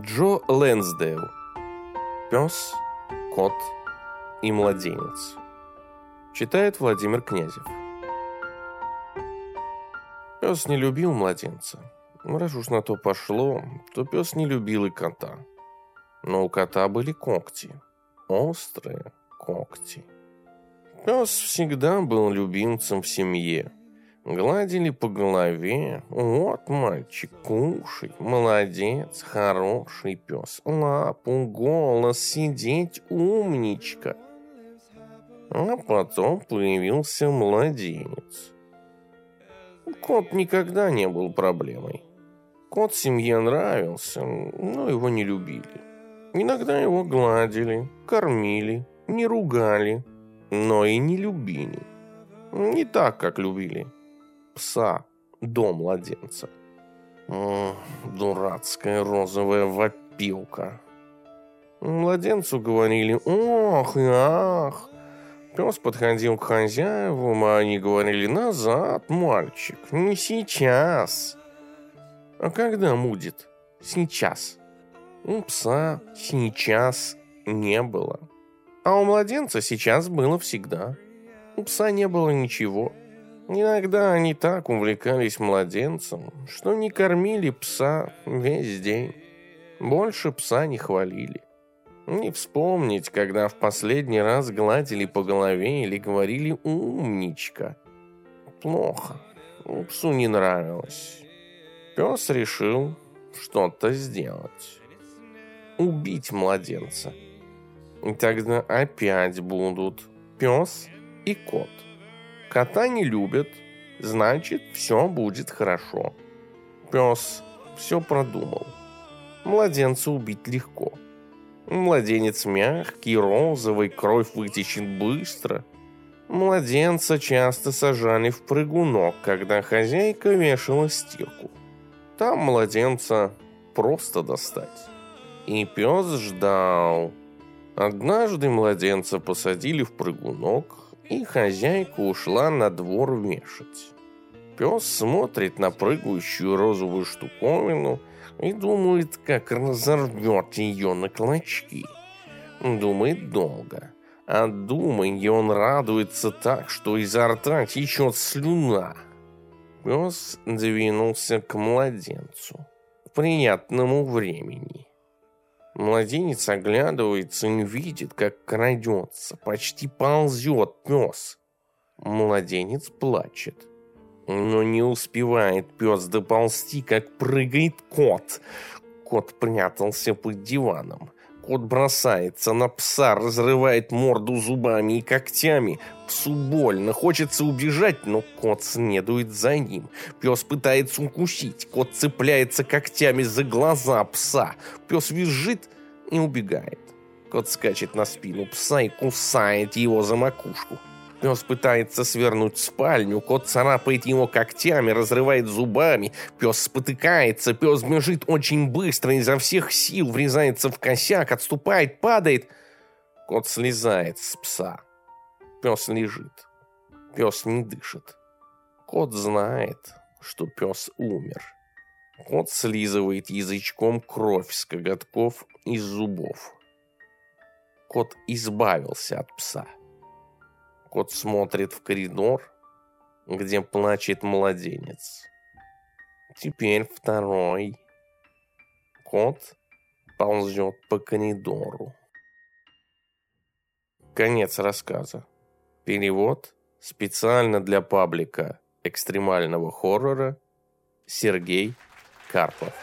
Джо Лэнсдейл. Пес, кот и младенец. Читает Владимир Князев. Пес не любил младенца. Раз уж на то пошло, то пес не любил и кота. Но у кота были когти. Острые когти. Пес всегда был любимцем в семье. Гладили по голове. Вот, мальчик, кушай. Молодец, хороший пес. Лапу, голос, сидеть, умничка. А потом появился младенец. Кот никогда не был проблемой. Кот семье нравился, но его не любили. Иногда его гладили, кормили, не ругали, но и не любили. Не так, как любили пса до младенца. О, дурацкая розовая вопилка. Младенцу говорили «ох и ах». Пес подходил к хозяевам, а они говорили «назад, мальчик, не сейчас». А когда мудит? Сейчас. У пса сейчас не было. А у младенца сейчас было всегда. У пса не было ничего. Иногда они так увлекались младенцем, что не кормили пса весь день. Больше пса не хвалили. Не вспомнить, когда в последний раз гладили по голове или говорили «умничка». Плохо. Псу не нравилось. Пес решил что-то сделать. Убить младенца. И тогда опять будут пес и кот. Кота не любят, значит, все будет хорошо. Пес все продумал. Младенца убить легко. Младенец мягкий, розовый, кровь вытечет быстро. Младенца часто сажали в прыгунок, когда хозяйка вешала стирку. Там младенца просто достать. И пес ждал. Однажды младенца посадили в прыгунок, и хозяйка ушла на двор вешать. Пес смотрит на прыгающую розовую штуковину и думает, как разорвет ее на клочки. Думает долго. А думая, он радуется так, что изо рта течет слюна. Пес двинулся к младенцу. К приятному времени. Младенец оглядывается и видит, как крадется, почти ползет пес. Младенец плачет. Но не успевает пес доползти, как прыгает кот. Кот прятался под диваном. Кот бросается на пса, разрывает морду зубами и когтями. Псу больно, хочется убежать, но кот следует за ним. Пес пытается укусить, кот цепляется когтями за глаза пса. Пес визжит и убегает. Кот скачет на спину пса и кусает его за макушку. Пес пытается свернуть спальню, кот царапает его когтями, разрывает зубами, пес спотыкается, пес бежит очень быстро, изо всех сил врезается в косяк, отступает, падает. Кот слезает с пса. Пес лежит. Пес не дышит. Кот знает, что пес умер. Кот слизывает язычком кровь с коготков и зубов. Кот избавился от пса. Кот смотрит в коридор, где плачет младенец. Теперь второй. Кот ползет по коридору. Конец рассказа. Перевод специально для паблика экстремального хоррора Сергей Карпов.